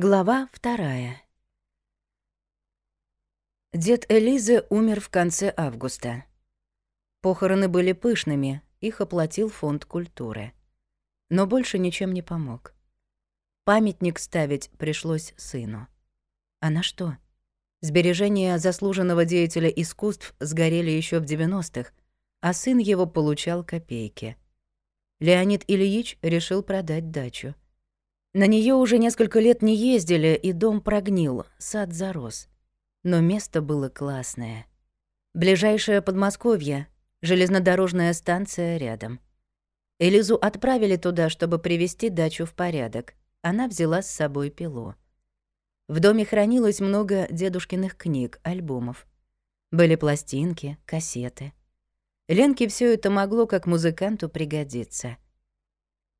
Глава вторая. Дед Элизы умер в конце августа. Похороны были пышными, их оплатил фонд культуры. Но больше ничем не помог. Памятник ставить пришлось сыну. А на что? Сбережения заслуженного деятеля искусств сгорели еще в 90-х, а сын его получал копейки. Леонид Ильич решил продать дачу — на нее уже несколько лет не ездили, и дом прогнил, сад зарос. Но место было классное. Ближайшее Подмосковье, железнодорожная станция рядом. Элизу отправили туда, чтобы привести дачу в порядок. Она взяла с собой пилу. В доме хранилось много дедушкиных книг, альбомов. Были пластинки, кассеты. Ленке все это могло как музыканту пригодиться —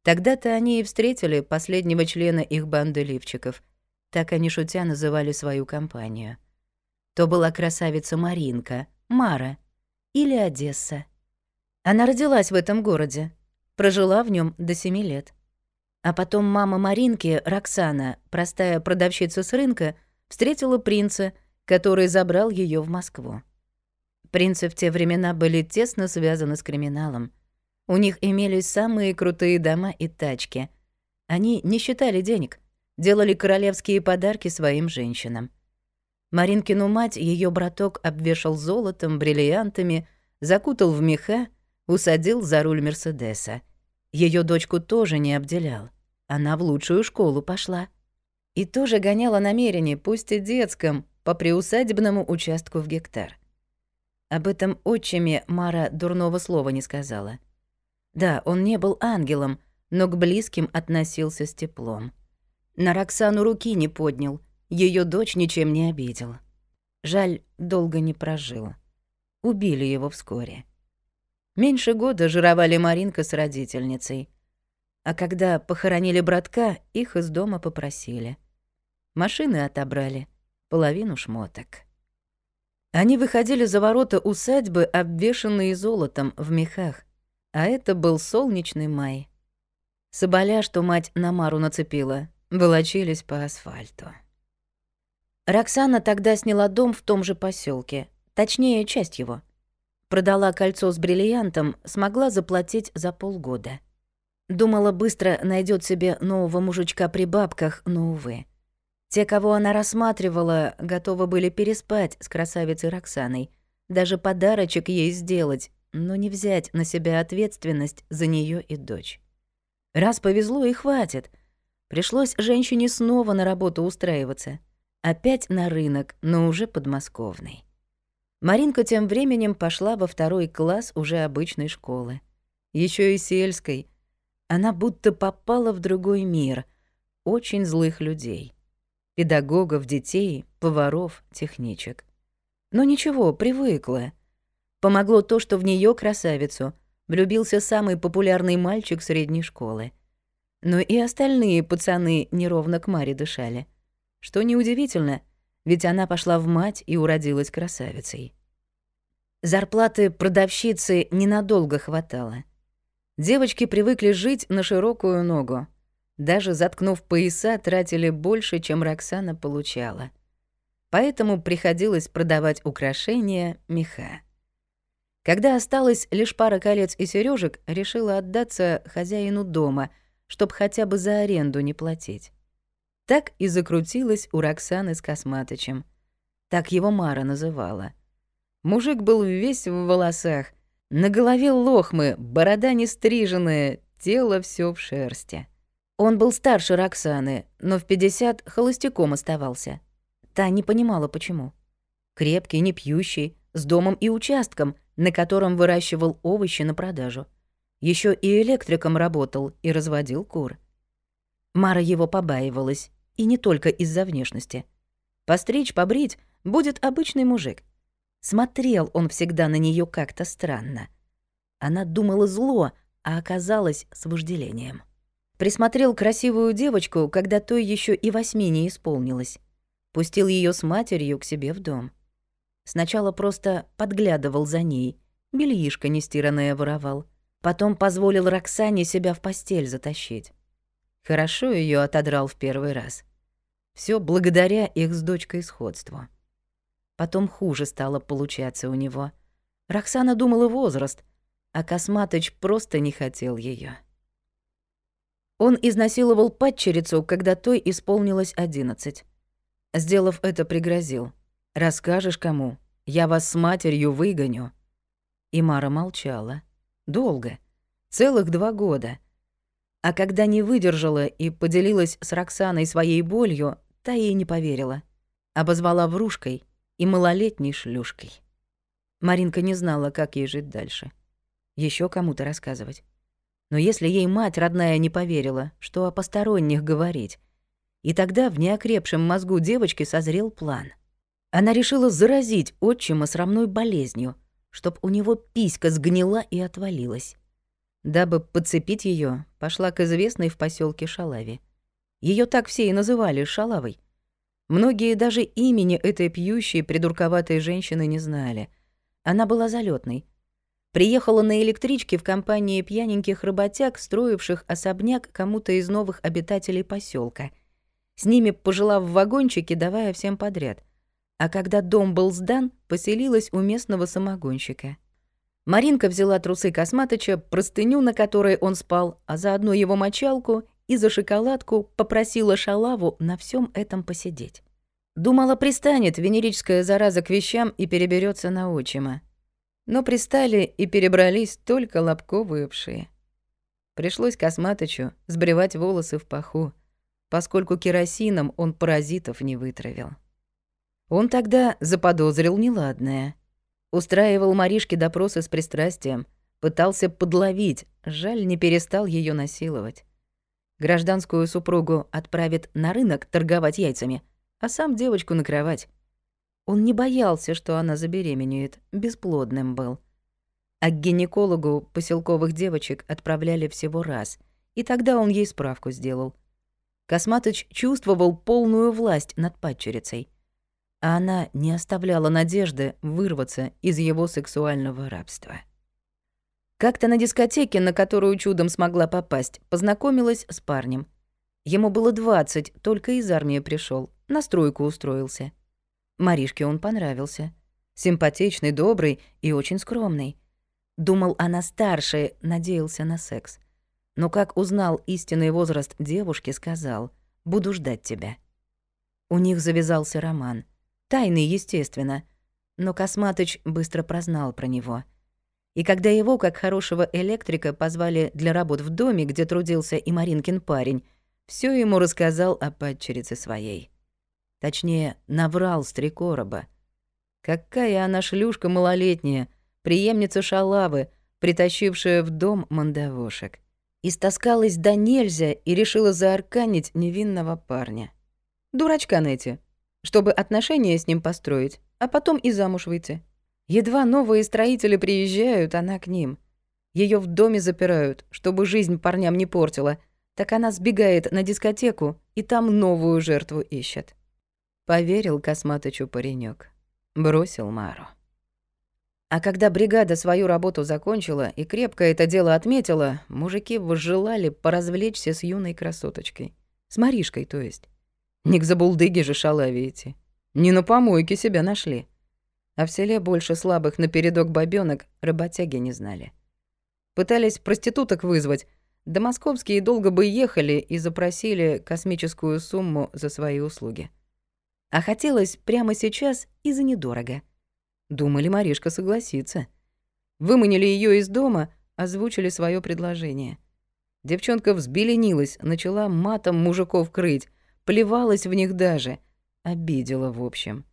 Тогда-то они и встретили последнего члена их банды лифчиков. Так они шутя называли свою компанию. То была красавица Маринка, Мара или Одесса. Она родилась в этом городе, прожила в нем до семи лет. А потом мама Маринки, Роксана, простая продавщица с рынка, встретила принца, который забрал ее в Москву. Принцы в те времена были тесно связаны с криминалом. У них имелись самые крутые дома и тачки. Они не считали денег, делали королевские подарки своим женщинам. Маринкину мать ее браток обвешал золотом, бриллиантами, закутал в меха, усадил за руль Мерседеса. Ее дочку тоже не обделял. Она в лучшую школу пошла. И тоже гоняла намерение, пусть и детском, по приусадебному участку в гектар. Об этом отчиме Мара дурного слова не сказала. Да, он не был ангелом, но к близким относился с теплом. На Роксану руки не поднял, ее дочь ничем не обидел. Жаль, долго не прожил. Убили его вскоре. Меньше года жировали Маринка с родительницей. А когда похоронили братка, их из дома попросили. Машины отобрали, половину шмоток. Они выходили за ворота усадьбы, обвешанные золотом в мехах, а это был солнечный май. Соболя, что мать на Мару нацепила, волочились по асфальту. Роксана тогда сняла дом в том же поселке, точнее, часть его. Продала кольцо с бриллиантом, смогла заплатить за полгода. Думала, быстро найдет себе нового мужичка при бабках, но, увы. Те, кого она рассматривала, готовы были переспать с красавицей Роксаной, даже подарочек ей сделать, но не взять на себя ответственность за нее и дочь. Раз повезло и хватит. Пришлось женщине снова на работу устраиваться. Опять на рынок, но уже подмосковный. Маринка тем временем пошла во второй класс уже обычной школы. еще и сельской. Она будто попала в другой мир. Очень злых людей. Педагогов, детей, поваров, техничек. Но ничего, привыкла. Помогло то, что в нее красавицу влюбился самый популярный мальчик средней школы. Но и остальные пацаны неровно к Маре дышали. Что неудивительно, ведь она пошла в мать и уродилась красавицей. Зарплаты продавщицы ненадолго хватало. Девочки привыкли жить на широкую ногу. Даже заткнув пояса, тратили больше, чем Роксана получала. Поэтому приходилось продавать украшения, меха. Когда осталось лишь пара колец и сережек, решила отдаться хозяину дома, чтоб хотя бы за аренду не платить. Так и закрутилась у Роксаны с Косматычем. Так его Мара называла. Мужик был весь в волосах, на голове лохмы, борода не стриженная, тело все в шерсти. Он был старше Роксаны, но в 50 холостяком оставался. Та не понимала, почему. Крепкий, не пьющий, с домом и участком — на котором выращивал овощи на продажу. Еще и электриком работал и разводил кур. Мара его побаивалась, и не только из-за внешности. Постричь, побрить будет обычный мужик. Смотрел он всегда на нее как-то странно. Она думала зло, а оказалось с вожделением. Присмотрел красивую девочку, когда той еще и восьми не исполнилось. Пустил ее с матерью к себе в дом. Сначала просто подглядывал за ней, бельишко нестиранное воровал. Потом позволил Роксане себя в постель затащить. Хорошо ее отодрал в первый раз. Все благодаря их с дочкой сходству. Потом хуже стало получаться у него. Роксана думала возраст, а Косматыч просто не хотел ее. Он изнасиловал падчерицу, когда той исполнилось одиннадцать. Сделав это, пригрозил. «Расскажешь кому? Я вас с матерью выгоню». И Мара молчала. Долго. Целых два года. А когда не выдержала и поделилась с Роксаной своей болью, та ей не поверила. Обозвала врушкой и малолетней шлюшкой. Маринка не знала, как ей жить дальше. Еще кому-то рассказывать. Но если ей мать родная не поверила, что о посторонних говорить, и тогда в неокрепшем мозгу девочки созрел план. Она решила заразить отчима срамной болезнью, чтоб у него писька сгнила и отвалилась. Дабы подцепить ее, пошла к известной в поселке Шалаве. Ее так все и называли Шалавой. Многие даже имени этой пьющей, придурковатой женщины не знали. Она была залетной, Приехала на электричке в компании пьяненьких работяг, строивших особняк кому-то из новых обитателей поселка. С ними пожила в вагончике, давая всем подряд. А когда дом был сдан, поселилась у местного самогонщика. Маринка взяла трусы Косматыча, простыню, на которой он спал, а заодно его мочалку и за шоколадку попросила Шалаву на всем этом посидеть. Думала, пристанет венерическая зараза к вещам и переберется на отчима но пристали и перебрались только лобковые пши. Пришлось Косматычу сбривать волосы в паху, поскольку керосином он паразитов не вытравил. Он тогда заподозрил неладное. Устраивал Маришке допросы с пристрастием, пытался подловить, жаль, не перестал ее насиловать. Гражданскую супругу отправит на рынок торговать яйцами, а сам девочку на кровать. Он не боялся, что она забеременеет, бесплодным был. А к гинекологу поселковых девочек отправляли всего раз, и тогда он ей справку сделал. Косматыч чувствовал полную власть над падчерицей, а она не оставляла надежды вырваться из его сексуального рабства. Как-то на дискотеке, на которую чудом смогла попасть, познакомилась с парнем. Ему было 20, только из армии пришел, на стройку устроился. Маришке он понравился. Симпатичный, добрый и очень скромный. Думал, она старше, надеялся на секс. Но как узнал истинный возраст девушки, сказал «Буду ждать тебя». У них завязался роман. Тайный, естественно. Но Косматыч быстро прознал про него. И когда его, как хорошего электрика, позвали для работ в доме, где трудился и Маринкин парень, все ему рассказал о падчерице своей. Точнее, наврал с три короба. Какая она шлюшка малолетняя, преемница шалавы, притащившая в дом мандавошек. Истаскалась до нельзя и решила заарканить невинного парня. Дурачка найти, чтобы отношения с ним построить, а потом и замуж выйти. Едва новые строители приезжают, она к ним. Ее в доме запирают, чтобы жизнь парням не портила, так она сбегает на дискотеку и там новую жертву ищет. Поверил Косматычу паренек, Бросил Мару. А когда бригада свою работу закончила и крепко это дело отметила, мужики возжелали поразвлечься с юной красоточкой. С Маришкой, то есть. Не к забулдыге же шалавите. Не на помойке себя нашли. А в селе больше слабых напередок бабёнок работяги не знали. Пытались проституток вызвать, да московские долго бы ехали и запросили космическую сумму за свои услуги. А хотелось прямо сейчас и за недорого. Думали, Маришка согласится. Выманили ее из дома, озвучили свое предложение. Девчонка взбеленилась, начала матом мужиков крыть, плевалась в них даже. Обидела, в общем.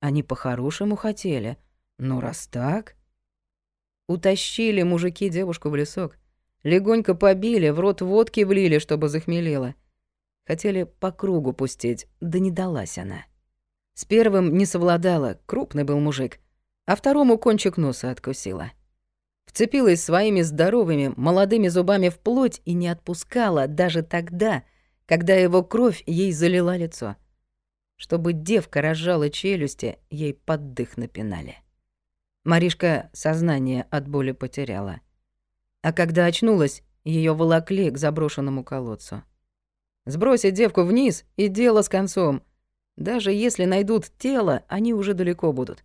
Они по-хорошему хотели. Но раз так... Утащили мужики девушку в лесок. Легонько побили, в рот водки влили, чтобы захмелела. Хотели по кругу пустить, да не далась она. С первым не совладала, крупный был мужик, а второму кончик носа откусила. Вцепилась своими здоровыми, молодыми зубами в плоть и не отпускала даже тогда, когда его кровь ей залила лицо. Чтобы девка разжала челюсти, ей под дых напинали. Маришка сознание от боли потеряла. А когда очнулась, ее волокли к заброшенному колодцу. Сбросить девку вниз, и дело с концом — Даже если найдут тело, они уже далеко будут.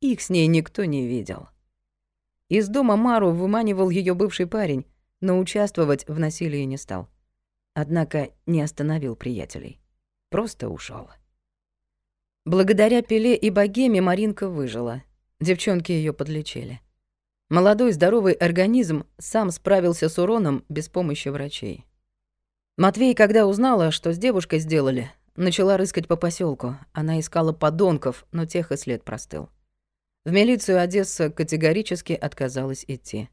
Их с ней никто не видел. Из дома Мару выманивал ее бывший парень, но участвовать в насилии не стал. Однако не остановил приятелей. Просто ушел. Благодаря Пеле и Богеме Маринка выжила. Девчонки ее подлечили. Молодой здоровый организм сам справился с уроном без помощи врачей. Матвей, когда узнала, что с девушкой сделали, начала рыскать по поселку. Она искала подонков, но тех и след простыл. В милицию Одесса категорически отказалась идти,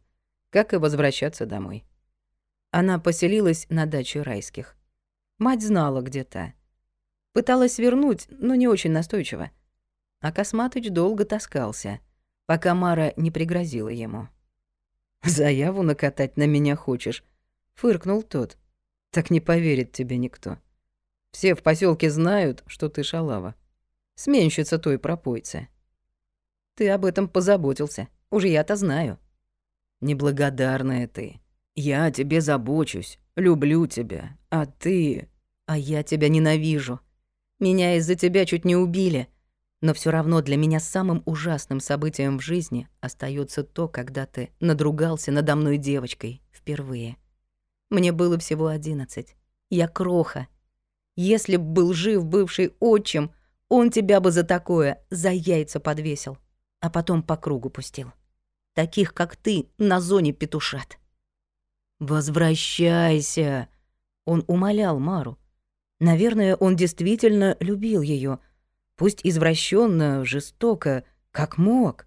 как и возвращаться домой. Она поселилась на даче райских. Мать знала, где та. Пыталась вернуть, но не очень настойчиво. А Косматыч долго таскался, пока Мара не пригрозила ему. «Заяву накатать на меня хочешь?» — фыркнул тот. «Так не поверит тебе никто. Все в поселке знают, что ты шалава. Сменщица той пропойцы. Ты об этом позаботился, уже я-то знаю. Неблагодарная ты. Я о тебе забочусь, люблю тебя, а ты... А я тебя ненавижу. Меня из-за тебя чуть не убили. Но все равно для меня самым ужасным событием в жизни остается то, когда ты надругался надо мной девочкой впервые. Мне было всего одиннадцать. Я кроха. Если б был жив бывший отчим, он тебя бы за такое, за яйца подвесил, а потом по кругу пустил. Таких, как ты, на зоне петушат. «Возвращайся!» Он умолял Мару. Наверное, он действительно любил ее, пусть извращенно, жестоко, как мог.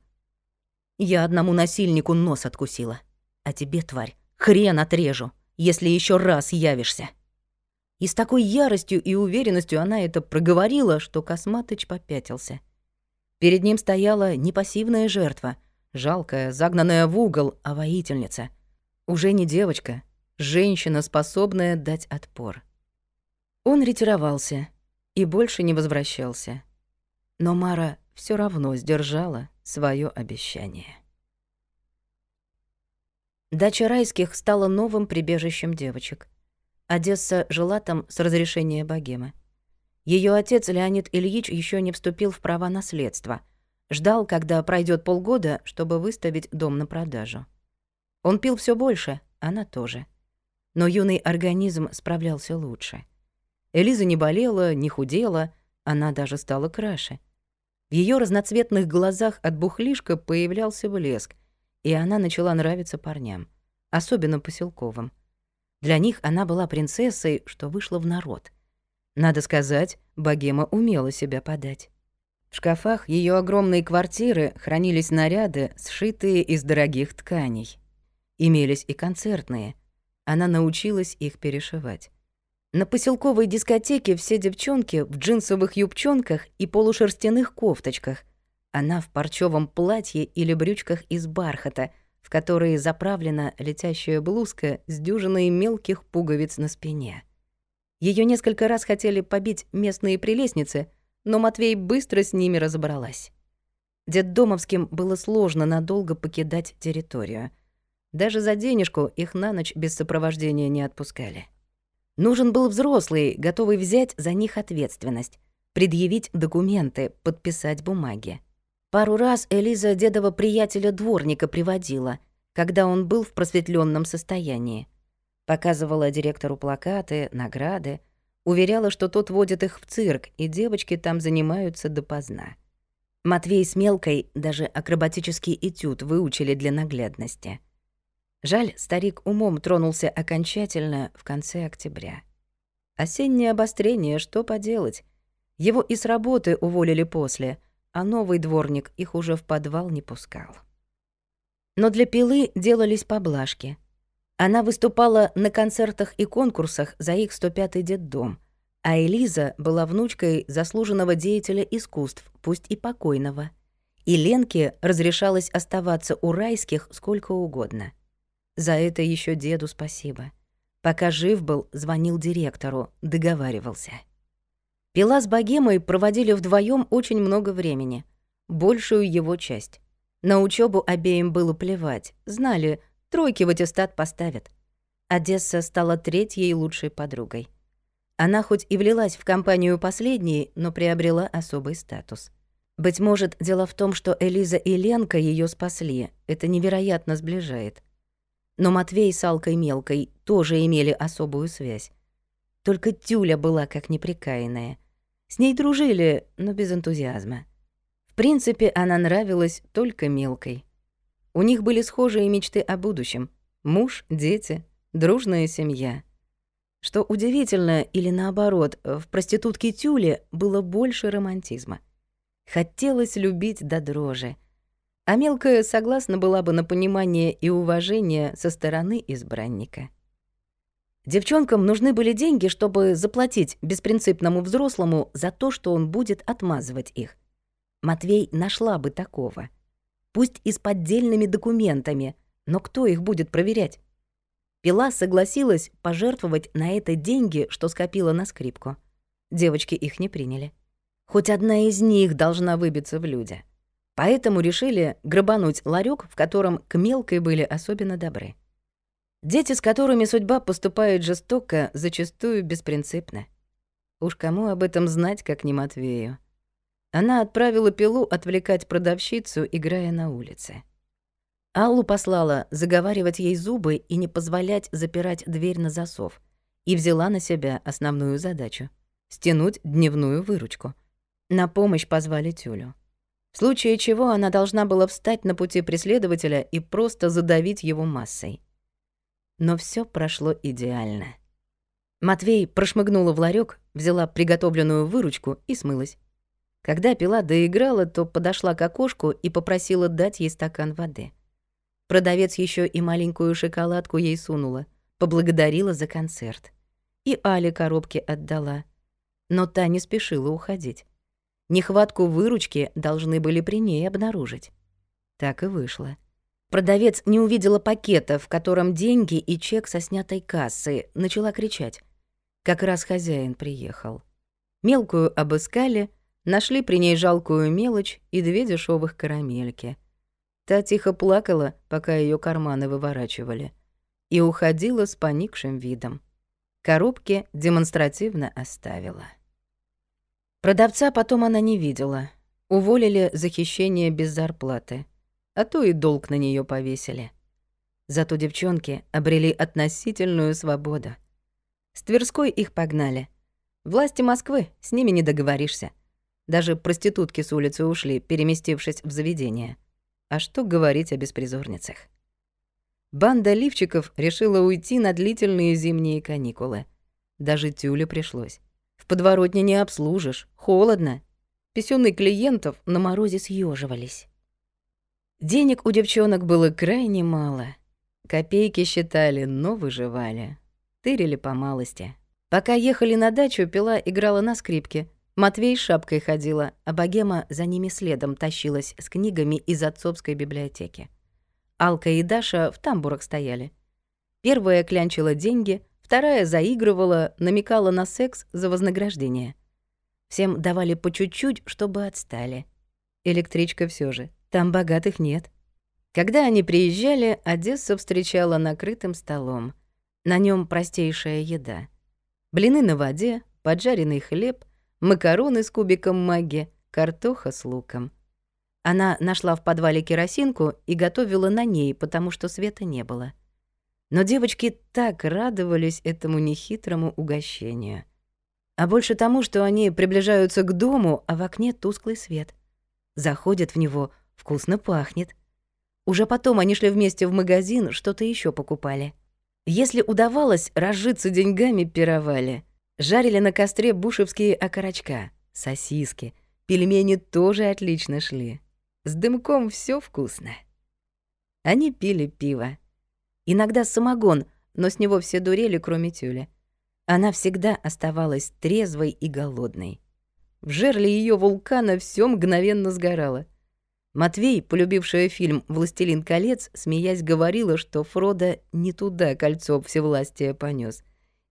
Я одному насильнику нос откусила, а тебе, тварь, хрен отрежу, если еще раз явишься. И с такой яростью и уверенностью она это проговорила, что Косматыч попятился. Перед ним стояла не пассивная жертва, жалкая, загнанная в угол, а воительница. Уже не девочка, женщина, способная дать отпор. Он ретировался и больше не возвращался. Но Мара все равно сдержала свое обещание. Дача райских стала новым прибежищем девочек. Одесса жила там с разрешения богемы. Ее отец Леонид Ильич еще не вступил в права наследства. Ждал, когда пройдет полгода, чтобы выставить дом на продажу. Он пил все больше, она тоже. Но юный организм справлялся лучше. Элиза не болела, не худела, она даже стала краше. В ее разноцветных глазах от бухлишка появлялся блеск, и она начала нравиться парням, особенно поселковым. Для них она была принцессой, что вышла в народ. Надо сказать, богема умела себя подать. В шкафах ее огромной квартиры хранились наряды, сшитые из дорогих тканей. Имелись и концертные. Она научилась их перешивать. На поселковой дискотеке все девчонки в джинсовых юбчонках и полушерстяных кофточках. Она в парчевом платье или брючках из бархата, в которые заправлена летящая блузка с дюжиной мелких пуговиц на спине. Ее несколько раз хотели побить местные прелестницы, но Матвей быстро с ними разобралась. Детдомовским было сложно надолго покидать территорию. Даже за денежку их на ночь без сопровождения не отпускали. Нужен был взрослый, готовый взять за них ответственность, предъявить документы, подписать бумаги. Пару раз Элиза дедова приятеля-дворника приводила, когда он был в просветленном состоянии. Показывала директору плакаты, награды, уверяла, что тот водит их в цирк, и девочки там занимаются допоздна. Матвей с Мелкой даже акробатический этюд выучили для наглядности — Жаль, старик умом тронулся окончательно в конце октября. Осеннее обострение, что поделать? Его и с работы уволили после, а новый дворник их уже в подвал не пускал. Но для Пилы делались поблажки. Она выступала на концертах и конкурсах за их 105-й детдом, а Элиза была внучкой заслуженного деятеля искусств, пусть и покойного. И Ленке разрешалось оставаться у райских сколько угодно — за это еще деду спасибо. Пока жив был, звонил директору, договаривался. Пила с богемой проводили вдвоем очень много времени, большую его часть. На учебу обеим было плевать, знали, тройки в аттестат поставят. Одесса стала третьей лучшей подругой. Она хоть и влилась в компанию последней, но приобрела особый статус. Быть может, дело в том, что Элиза и Ленка ее спасли. Это невероятно сближает. Но Матвей с Алкой Мелкой тоже имели особую связь. Только Тюля была как неприкаянная. С ней дружили, но без энтузиазма. В принципе, она нравилась только Мелкой. У них были схожие мечты о будущем. Муж, дети, дружная семья. Что удивительно, или наоборот, в проститутке Тюле было больше романтизма. Хотелось любить до дрожи. А мелкая согласна была бы на понимание и уважение со стороны избранника. Девчонкам нужны были деньги, чтобы заплатить беспринципному взрослому за то, что он будет отмазывать их. Матвей нашла бы такого. Пусть и с поддельными документами, но кто их будет проверять? Пила согласилась пожертвовать на это деньги, что скопила на скрипку. Девочки их не приняли. Хоть одна из них должна выбиться в люди. Поэтому решили грабануть ларек, в котором к мелкой были особенно добры. Дети, с которыми судьба поступает жестоко, зачастую беспринципны. Уж кому об этом знать, как не Матвею. Она отправила пилу отвлекать продавщицу, играя на улице. Аллу послала заговаривать ей зубы и не позволять запирать дверь на засов, и взяла на себя основную задачу — стянуть дневную выручку. На помощь позвали Тюлю. В случае чего она должна была встать на пути преследователя и просто задавить его массой но все прошло идеально. Матвей прошмыгнула в ларек, взяла приготовленную выручку и смылась. Когда пила доиграла, то подошла к окошку и попросила дать ей стакан воды. Продавец еще и маленькую шоколадку ей сунула, поблагодарила за концерт. И Але коробки отдала. Но та не спешила уходить. Нехватку выручки должны были при ней обнаружить. Так и вышло. Продавец не увидела пакета, в котором деньги и чек со снятой кассы, начала кричать. Как раз хозяин приехал. Мелкую обыскали, нашли при ней жалкую мелочь и две дешевых карамельки. Та тихо плакала, пока ее карманы выворачивали, и уходила с поникшим видом. Коробки демонстративно оставила. Продавца потом она не видела. Уволили за хищение без зарплаты а то и долг на нее повесили. Зато девчонки обрели относительную свободу. С Тверской их погнали. Власти Москвы, с ними не договоришься. Даже проститутки с улицы ушли, переместившись в заведение. А что говорить о беспризорницах? Банда лифчиков решила уйти на длительные зимние каникулы. Даже тюле пришлось. В подворотне не обслужишь, холодно. Писюны клиентов на морозе съеживались. Денег у девчонок было крайне мало. Копейки считали, но выживали. Тырили по малости. Пока ехали на дачу, пила играла на скрипке. Матвей шапкой ходила, а богема за ними следом тащилась с книгами из отцовской библиотеки. Алка и Даша в тамбурах стояли. Первая клянчила деньги, вторая заигрывала, намекала на секс за вознаграждение. Всем давали по чуть-чуть, чтобы отстали. Электричка все же — там богатых нет. Когда они приезжали, Одесса встречала накрытым столом. На нем простейшая еда. Блины на воде, поджаренный хлеб, макароны с кубиком маги, картоха с луком. Она нашла в подвале керосинку и готовила на ней, потому что света не было. Но девочки так радовались этому нехитрому угощению. А больше тому, что они приближаются к дому, а в окне тусклый свет. Заходят в него, Вкусно пахнет. Уже потом они шли вместе в магазин, что-то еще покупали. Если удавалось, разжиться деньгами пировали. Жарили на костре бушевские окорочка, сосиски, пельмени тоже отлично шли. С дымком все вкусно. Они пили пиво. Иногда самогон, но с него все дурели, кроме Тюли. Она всегда оставалась трезвой и голодной. В жерле ее вулкана все мгновенно сгорало. Матвей, полюбившая фильм «Властелин колец», смеясь говорила, что Фродо не туда кольцо всевластия понес,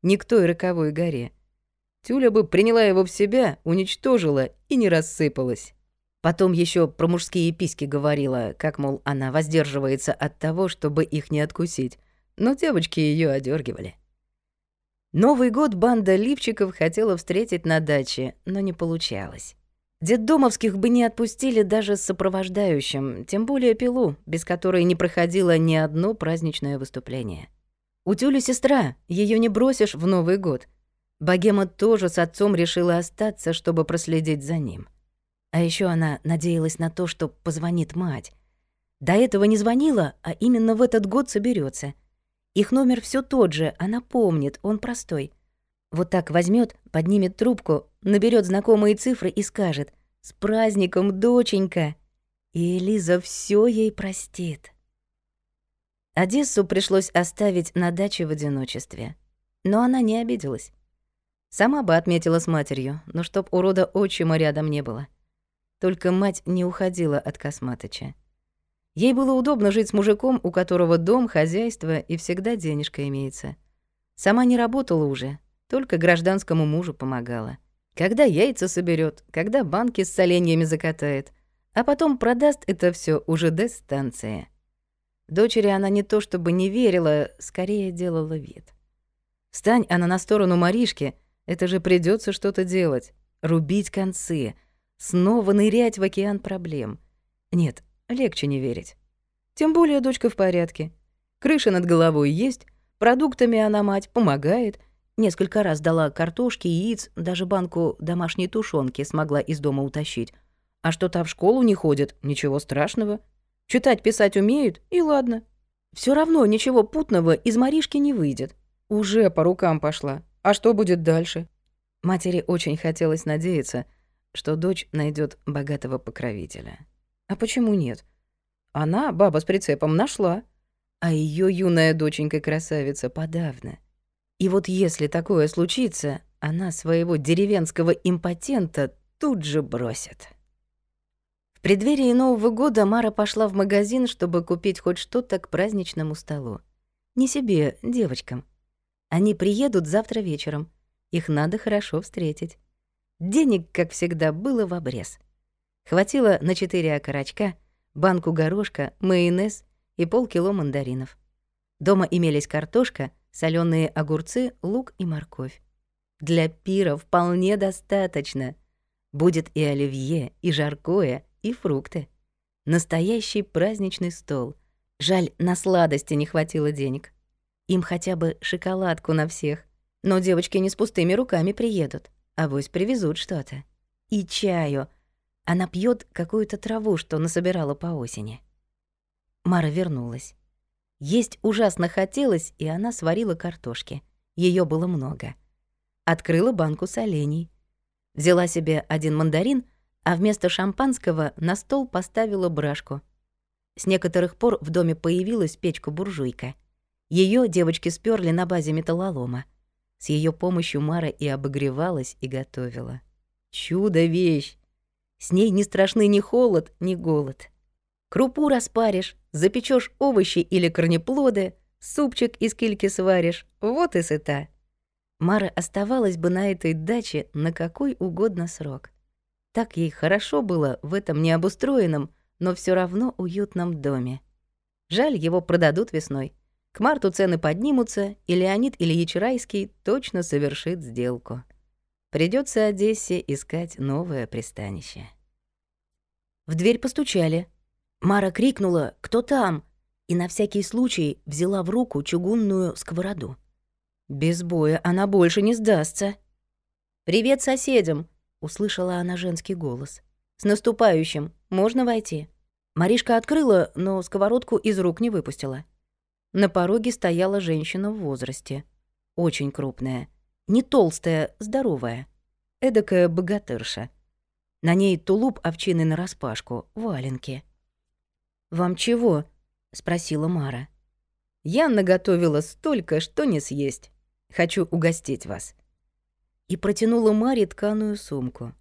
не к той роковой горе. Тюля бы приняла его в себя, уничтожила и не рассыпалась. Потом еще про мужские письки говорила, как, мол, она воздерживается от того, чтобы их не откусить, но девочки ее одергивали. Новый год банда лифчиков хотела встретить на даче, но не получалось. Детдомовских бы не отпустили даже с сопровождающим, тем более пилу, без которой не проходило ни одно праздничное выступление. У Тюли сестра, ее не бросишь в Новый год. Богема тоже с отцом решила остаться, чтобы проследить за ним. А еще она надеялась на то, что позвонит мать. До этого не звонила, а именно в этот год соберется. Их номер все тот же, она помнит, он простой. Вот так возьмет, поднимет трубку, наберет знакомые цифры и скажет «С праздником, доченька!» И Элиза все ей простит. Одессу пришлось оставить на даче в одиночестве. Но она не обиделась. Сама бы отметила с матерью, но чтоб урода отчима рядом не было. Только мать не уходила от Косматыча. Ей было удобно жить с мужиком, у которого дом, хозяйство и всегда денежка имеется. Сама не работала уже, только гражданскому мужу помогала. Когда яйца соберет, когда банки с соленьями закатает, а потом продаст это все уже до станции. Дочери она не то чтобы не верила, скорее делала вид. Встань она на сторону Маришки, это же придется что-то делать, рубить концы, снова нырять в океан проблем. Нет, легче не верить. Тем более дочка в порядке. Крыша над головой есть, продуктами она мать помогает — Несколько раз дала картошки, яиц, даже банку домашней тушенки смогла из дома утащить. А что то в школу не ходит, ничего страшного. Читать, писать умеют, и ладно. Все равно ничего путного из Маришки не выйдет. Уже по рукам пошла. А что будет дальше? Матери очень хотелось надеяться, что дочь найдет богатого покровителя. А почему нет? Она, баба с прицепом, нашла. А ее юная доченька-красавица подавно — и вот если такое случится, она своего деревенского импотента тут же бросит. В преддверии Нового года Мара пошла в магазин, чтобы купить хоть что-то к праздничному столу. Не себе, девочкам. Они приедут завтра вечером. Их надо хорошо встретить. Денег, как всегда, было в обрез. Хватило на четыре окорочка, банку горошка, майонез и полкило мандаринов. Дома имелись картошка — соленые огурцы, лук и морковь. Для пира вполне достаточно. Будет и оливье, и жаркое, и фрукты. Настоящий праздничный стол. Жаль, на сладости не хватило денег. Им хотя бы шоколадку на всех. Но девочки не с пустыми руками приедут. Авось привезут что-то. И чаю. Она пьет какую-то траву, что насобирала по осени. Мара вернулась. Есть ужасно хотелось, и она сварила картошки. Ее было много. Открыла банку солений. Взяла себе один мандарин, а вместо шампанского на стол поставила брашку. С некоторых пор в доме появилась печка-буржуйка. Ее девочки сперли на базе металлолома. С ее помощью Мара и обогревалась, и готовила. Чудо-вещь! С ней не страшны ни холод, ни голод. Крупу распаришь, запечешь овощи или корнеплоды, супчик из кильки сваришь, вот и сыта. Мара оставалась бы на этой даче на какой угодно срок. Так ей хорошо было в этом необустроенном, но все равно уютном доме. Жаль, его продадут весной. К марту цены поднимутся, и Леонид Ильич Райский точно совершит сделку. Придется Одессе искать новое пристанище. В дверь постучали — Мара крикнула «Кто там?» и на всякий случай взяла в руку чугунную сковороду. Без боя она больше не сдастся. «Привет соседям!» — услышала она женский голос. «С наступающим! Можно войти?» Маришка открыла, но сковородку из рук не выпустила. На пороге стояла женщина в возрасте. Очень крупная. Не толстая, здоровая. Эдакая богатырша. На ней тулуп овчины нараспашку, валенки. «Вам чего?» — спросила Мара. «Я наготовила столько, что не съесть. Хочу угостить вас». И протянула Маре тканую сумку.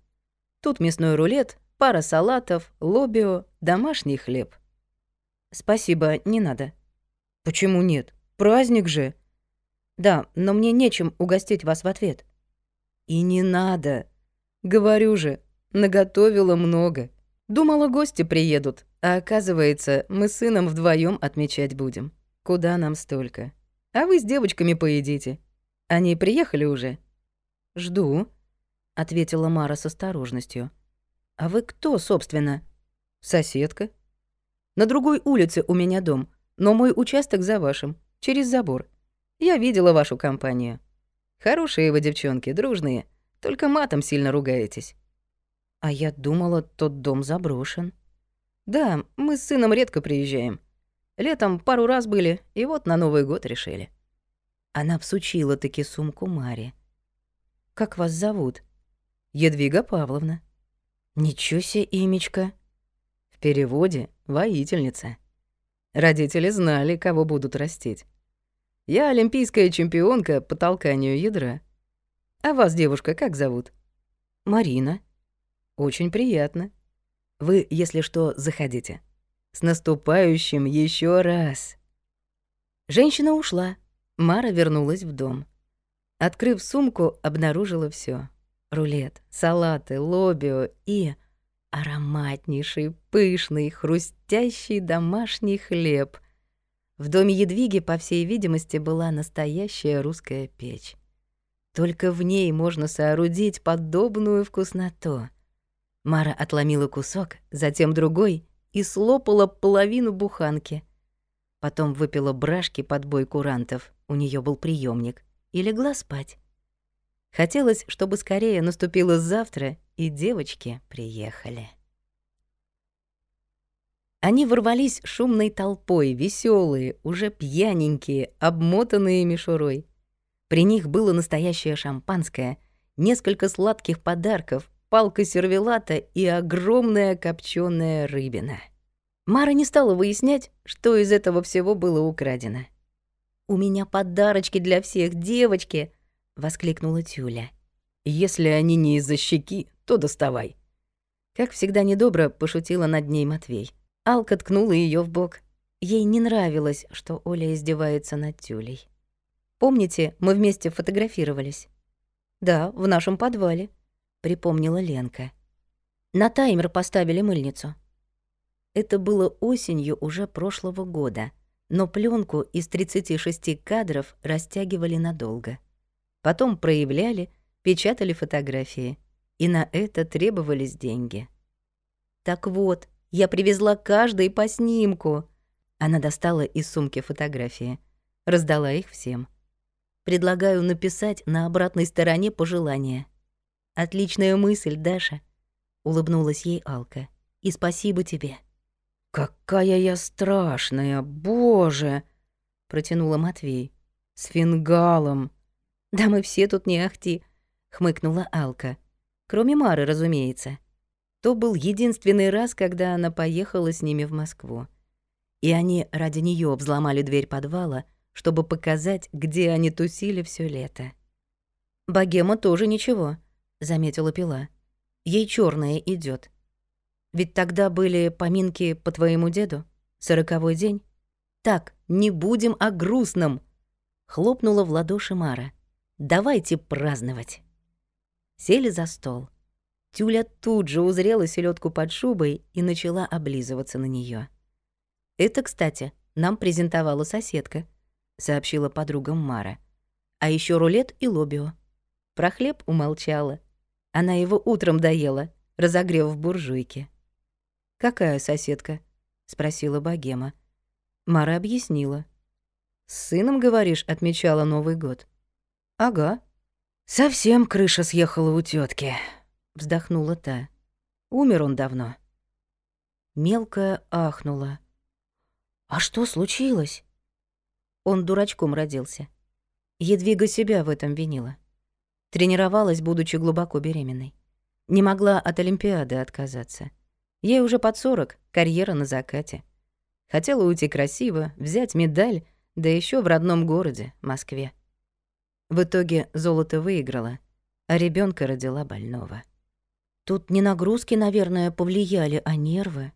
Тут мясной рулет, пара салатов, лобио, домашний хлеб. «Спасибо, не надо». «Почему нет? Праздник же!» «Да, но мне нечем угостить вас в ответ». «И не надо. Говорю же, наготовила много». Думала, гости приедут, а оказывается, мы с сыном вдвоем отмечать будем. Куда нам столько? А вы с девочками поедите. Они приехали уже?» «Жду», — ответила Мара с осторожностью. «А вы кто, собственно?» «Соседка». «На другой улице у меня дом, но мой участок за вашим, через забор. Я видела вашу компанию. Хорошие вы девчонки, дружные, только матом сильно ругаетесь». «А я думала, тот дом заброшен». «Да, мы с сыном редко приезжаем. Летом пару раз были, и вот на Новый год решили». Она всучила таки сумку Маре. «Как вас зовут?» «Едвига Павловна». «Ничего себе имечко». В переводе «воительница». Родители знали, кого будут растить. Я олимпийская чемпионка по толканию ядра. А вас, девушка, как зовут? Марина. Очень приятно. Вы, если что, заходите. С наступающим еще раз. Женщина ушла. Мара вернулась в дом. Открыв сумку, обнаружила все: Рулет, салаты, лобио и ароматнейший, пышный, хрустящий домашний хлеб. В доме Едвиги, по всей видимости, была настоящая русская печь. Только в ней можно соорудить подобную вкусноту. Мара отломила кусок, затем другой и слопала половину буханки. Потом выпила брашки под бой курантов, у нее был приемник, и легла спать. Хотелось, чтобы скорее наступило завтра, и девочки приехали. Они ворвались шумной толпой, веселые, уже пьяненькие, обмотанные мишурой. При них было настоящее шампанское, несколько сладких подарков, палка сервелата и огромная копченая рыбина. Мара не стала выяснять, что из этого всего было украдено. «У меня подарочки для всех, девочки!» — воскликнула Тюля. «Если они не из-за щеки, то доставай». Как всегда недобро пошутила над ней Матвей. Алка ткнула ее в бок. Ей не нравилось, что Оля издевается над Тюлей. «Помните, мы вместе фотографировались?» «Да, в нашем подвале», — припомнила Ленка. «На таймер поставили мыльницу». Это было осенью уже прошлого года, но пленку из 36 кадров растягивали надолго. Потом проявляли, печатали фотографии — и на это требовались деньги. «Так вот, я привезла каждой по снимку». Она достала из сумки фотографии, раздала их всем. «Предлагаю написать на обратной стороне пожелания». «Отличная мысль, Даша», — улыбнулась ей Алка. «И спасибо тебе». «Какая я страшная, боже!» — протянула Матвей. «С фингалом». «Да мы все тут не ахти», — хмыкнула Алка. Кроме Мары, разумеется. То был единственный раз, когда она поехала с ними в Москву. И они ради нее взломали дверь подвала, чтобы показать, где они тусили все лето. «Богема тоже ничего», — заметила Пила. «Ей черная идет. Ведь тогда были поминки по твоему деду, сороковой день. Так, не будем о грустном!» — хлопнула в ладоши Мара. «Давайте праздновать!» Сели за стол. Тюля тут же узрела селедку под шубой и начала облизываться на нее. «Это, кстати, нам презентовала соседка», — сообщила подругам Мара. «А еще рулет и лобио». Про хлеб умолчала. Она его утром доела, разогрев в буржуйке. «Какая соседка?» — спросила богема. Мара объяснила. «С сыном, говоришь, отмечала Новый год?» «Ага», «Совсем крыша съехала у тетки, вздохнула та. «Умер он давно». Мелкая ахнула. «А что случилось?» Он дурачком родился. Едвига себя в этом винила. Тренировалась, будучи глубоко беременной. Не могла от Олимпиады отказаться. Ей уже под сорок, карьера на закате. Хотела уйти красиво, взять медаль, да еще в родном городе, Москве. В итоге золото выиграла, а ребенка родила больного. Тут не нагрузки, наверное, повлияли, а нервы.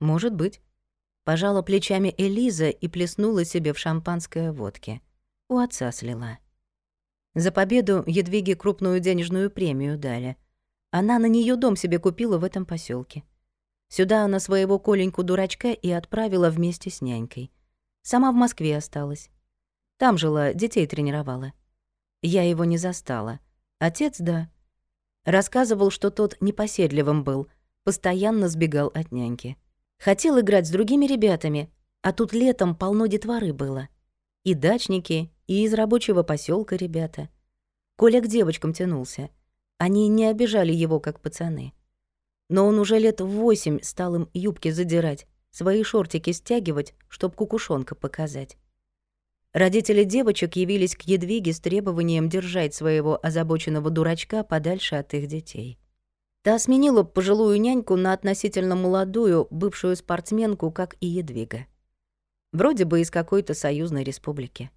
Может быть. Пожала плечами Элиза и плеснула себе в шампанское водки. У отца слила. За победу Едвиге крупную денежную премию дали. Она на нее дом себе купила в этом поселке. Сюда она своего Коленьку-дурачка и отправила вместе с нянькой. Сама в Москве осталась. Там жила, детей тренировала. Я его не застала. Отец — да. Рассказывал, что тот непоседливым был, постоянно сбегал от няньки. Хотел играть с другими ребятами, а тут летом полно детворы было. И дачники, и из рабочего поселка ребята. Коля к девочкам тянулся. Они не обижали его, как пацаны. Но он уже лет восемь стал им юбки задирать, свои шортики стягивать, чтоб кукушонка показать. Родители девочек явились к Едвиге с требованием держать своего озабоченного дурачка подальше от их детей. Та сменила пожилую няньку на относительно молодую, бывшую спортсменку, как и Едвига. Вроде бы из какой-то союзной республики.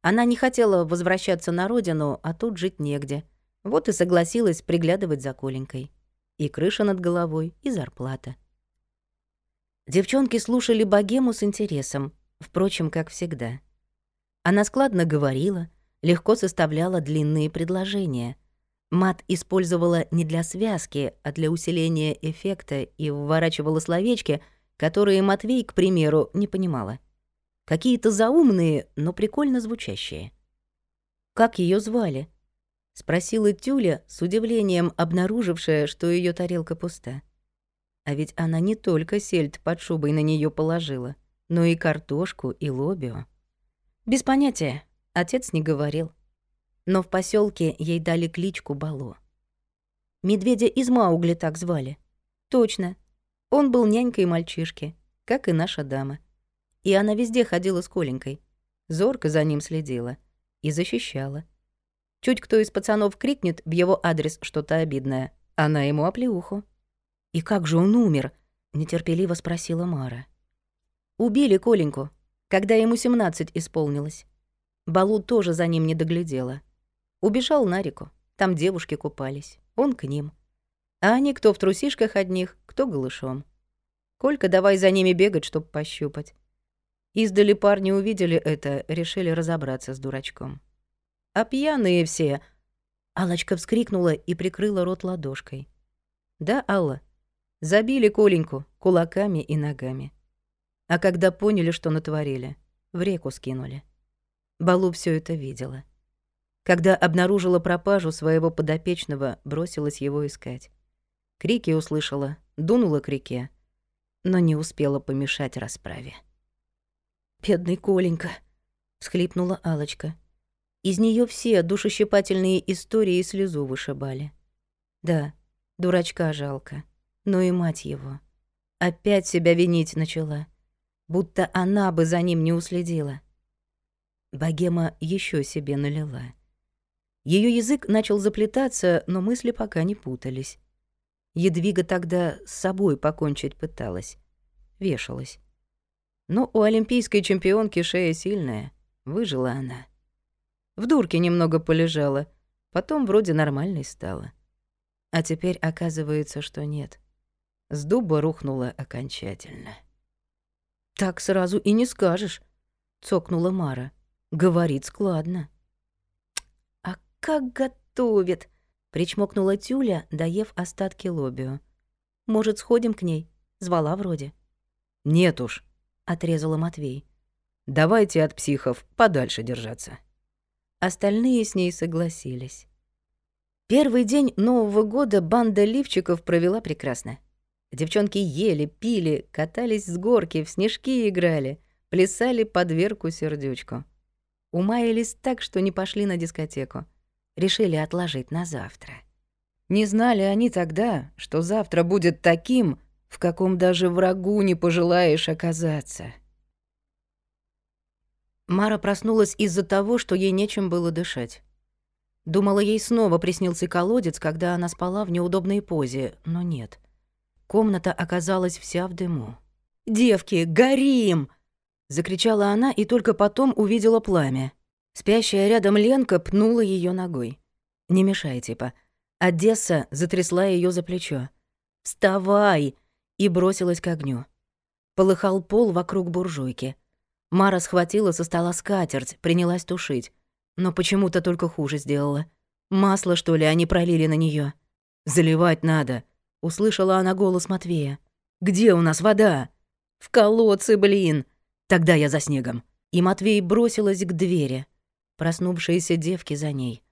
Она не хотела возвращаться на родину, а тут жить негде. Вот и согласилась приглядывать за Коленькой. И крыша над головой, и зарплата. Девчонки слушали богему с интересом, впрочем, как всегда. Она складно говорила, легко составляла длинные предложения. Мат использовала не для связки, а для усиления эффекта и вворачивала словечки, которые Матвей, к примеру, не понимала. Какие-то заумные, но прикольно звучащие. «Как ее звали?» — спросила Тюля, с удивлением обнаружившая, что ее тарелка пуста. А ведь она не только сельдь под шубой на нее положила, но и картошку, и лобио. Без понятия, отец не говорил. Но в поселке ей дали кличку Бало. Медведя из Маугли так звали. Точно. Он был нянькой мальчишки, как и наша дама. И она везде ходила с Коленькой. Зорко за ним следила. И защищала. Чуть кто из пацанов крикнет в его адрес что-то обидное, она ему оплеуху. «И как же он умер?» — нетерпеливо спросила Мара. «Убили Коленьку», когда ему 17 исполнилось. Балу тоже за ним не доглядела. Убежал на реку, там девушки купались, он к ним. А они кто в трусишках одних, кто голышом. Колька давай за ними бегать, чтоб пощупать. Издали парни увидели это, решили разобраться с дурачком. А пьяные все... Алочка вскрикнула и прикрыла рот ладошкой. Да, Алла, забили Коленьку кулаками и ногами. А когда поняли, что натворили, в реку скинули. Балу все это видела. Когда обнаружила пропажу своего подопечного, бросилась его искать. Крики услышала, дунула к реке, но не успела помешать расправе. «Бедный Коленька!» — всхлипнула алочка Из нее все душещипательные истории и слезу вышибали. Да, дурачка жалко, но и мать его. Опять себя винить начала — будто она бы за ним не уследила. Богема еще себе налила. Ее язык начал заплетаться, но мысли пока не путались. Едвига тогда с собой покончить пыталась. Вешалась. Но у олимпийской чемпионки шея сильная. Выжила она. В дурке немного полежала, потом вроде нормальной стала. А теперь оказывается, что нет. С дуба рухнула окончательно. «Так сразу и не скажешь», — цокнула Мара. «Говорит складно». «А как готовит!» — причмокнула Тюля, доев остатки лобио. «Может, сходим к ней? Звала вроде». «Нет уж», — отрезала Матвей. «Давайте от психов подальше держаться». Остальные с ней согласились. Первый день Нового года банда лифчиков провела прекрасно. Девчонки ели, пили, катались с горки, в снежки играли, плясали под верку сердючку. Умаялись так, что не пошли на дискотеку. Решили отложить на завтра. Не знали они тогда, что завтра будет таким, в каком даже врагу не пожелаешь оказаться. Мара проснулась из-за того, что ей нечем было дышать. Думала, ей снова приснился колодец, когда она спала в неудобной позе, но нет — Комната оказалась вся в дыму. «Девки, горим!» — закричала она и только потом увидела пламя. Спящая рядом Ленка пнула ее ногой. «Не мешай, типа». Одесса затрясла ее за плечо. «Вставай!» и бросилась к огню. Полыхал пол вокруг буржуйки. Мара схватила со стола скатерть, принялась тушить. Но почему-то только хуже сделала. Масло, что ли, они пролили на нее. «Заливать надо», Услышала она голос Матвея. «Где у нас вода?» «В колодце, блин!» «Тогда я за снегом». И Матвей бросилась к двери. проснувшиеся девки за ней.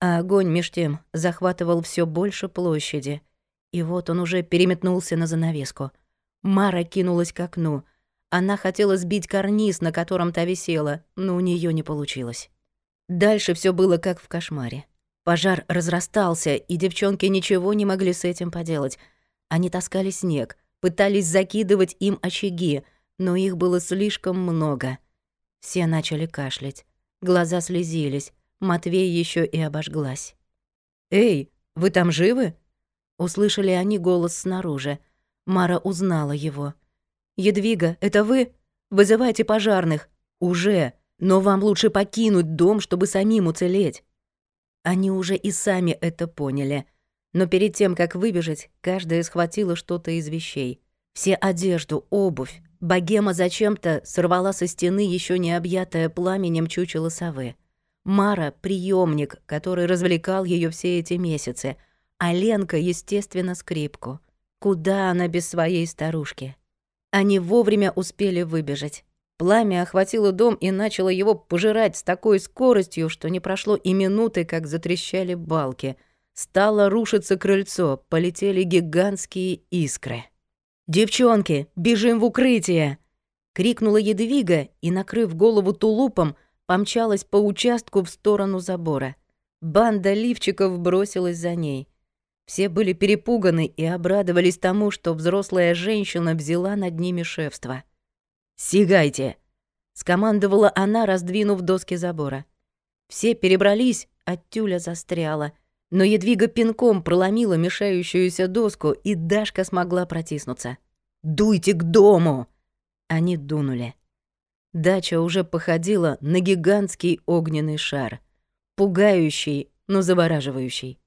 А огонь меж тем захватывал все больше площади. И вот он уже переметнулся на занавеску. Мара кинулась к окну. Она хотела сбить карниз, на котором та висела, но у нее не получилось. Дальше все было как в кошмаре. Пожар разрастался, и девчонки ничего не могли с этим поделать. Они таскали снег, пытались закидывать им очаги, но их было слишком много. Все начали кашлять, глаза слезились, Матвей еще и обожглась. «Эй, вы там живы?» Услышали они голос снаружи. Мара узнала его. «Едвига, это вы? Вызывайте пожарных. Уже. Но вам лучше покинуть дом, чтобы самим уцелеть». Они уже и сами это поняли. Но перед тем, как выбежать, каждая схватила что-то из вещей. Все одежду, обувь. Богема зачем-то сорвала со стены еще не объятое пламенем чучело совы. Мара — приемник, который развлекал ее все эти месяцы, а Ленка, естественно, скрипку. Куда она без своей старушки? Они вовремя успели выбежать. Пламя охватило дом и начало его пожирать с такой скоростью, что не прошло и минуты, как затрещали балки. Стало рушиться крыльцо, полетели гигантские искры. «Девчонки, бежим в укрытие!» — крикнула Едвига и, накрыв голову тулупом, помчалась по участку в сторону забора. Банда лифчиков бросилась за ней. Все были перепуганы и обрадовались тому, что взрослая женщина взяла над ними шефство. «Сигайте!» — скомандовала она, раздвинув доски забора. Все перебрались, а тюля застряла. Но Едвига пинком проломила мешающуюся доску, и Дашка смогла протиснуться. «Дуйте к дому!» Они дунули. Дача уже походила на гигантский огненный шар. Пугающий, но завораживающий.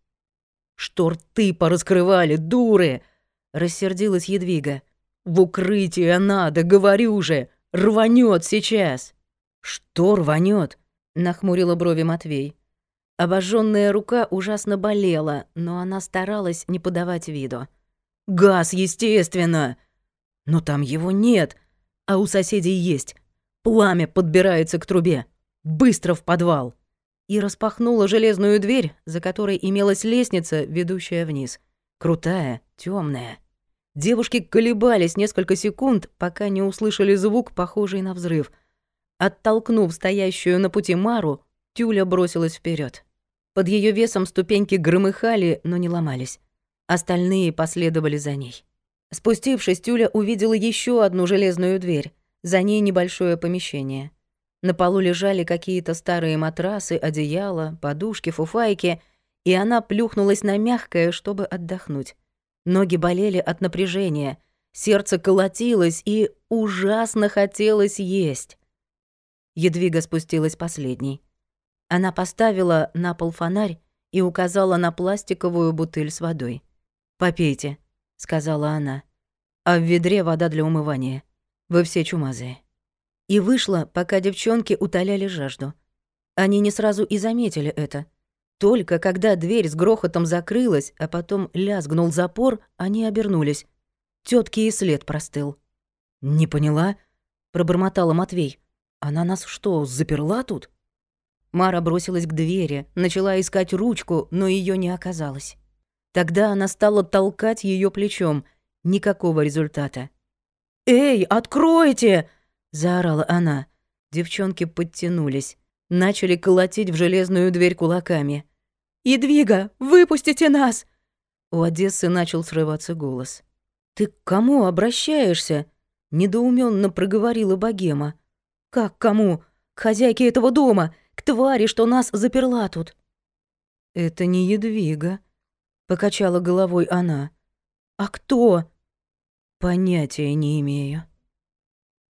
«Что рты пораскрывали, дуры!» — рассердилась Едвига. В укрытие надо, говорю же, рванет сейчас. Что рванет? нахмурила брови Матвей. Обожженная рука ужасно болела, но она старалась не подавать виду. Газ, естественно. Но там его нет, а у соседей есть. Пламя подбирается к трубе. Быстро в подвал. И распахнула железную дверь, за которой имелась лестница, ведущая вниз. Крутая, темная. Девушки колебались несколько секунд, пока не услышали звук, похожий на взрыв. Оттолкнув стоящую на пути Мару, Тюля бросилась вперед. Под ее весом ступеньки громыхали, но не ломались. Остальные последовали за ней. Спустившись, Тюля увидела еще одну железную дверь. За ней небольшое помещение. На полу лежали какие-то старые матрасы, одеяла, подушки, фуфайки, и она плюхнулась на мягкое, чтобы отдохнуть. Ноги болели от напряжения, сердце колотилось и ужасно хотелось есть. Едвига спустилась последней. Она поставила на пол фонарь и указала на пластиковую бутыль с водой. «Попейте», — сказала она. «А в ведре вода для умывания. Вы все чумазые». И вышла, пока девчонки утоляли жажду. Они не сразу и заметили это. Только когда дверь с грохотом закрылась, а потом лязгнул запор, они обернулись. Тётки и след простыл. «Не поняла?» — пробормотала Матвей. «Она нас что, заперла тут?» Мара бросилась к двери, начала искать ручку, но ее не оказалось. Тогда она стала толкать ее плечом. Никакого результата. «Эй, откройте!» — заорала она. Девчонки подтянулись начали колотить в железную дверь кулаками. «Едвига, выпустите нас!» У Одессы начал срываться голос. «Ты к кому обращаешься?» — недоуменно проговорила богема. «Как кому? К хозяйке этого дома, к твари, что нас заперла тут». «Это не Едвига», — покачала головой она. «А кто?» «Понятия не имею».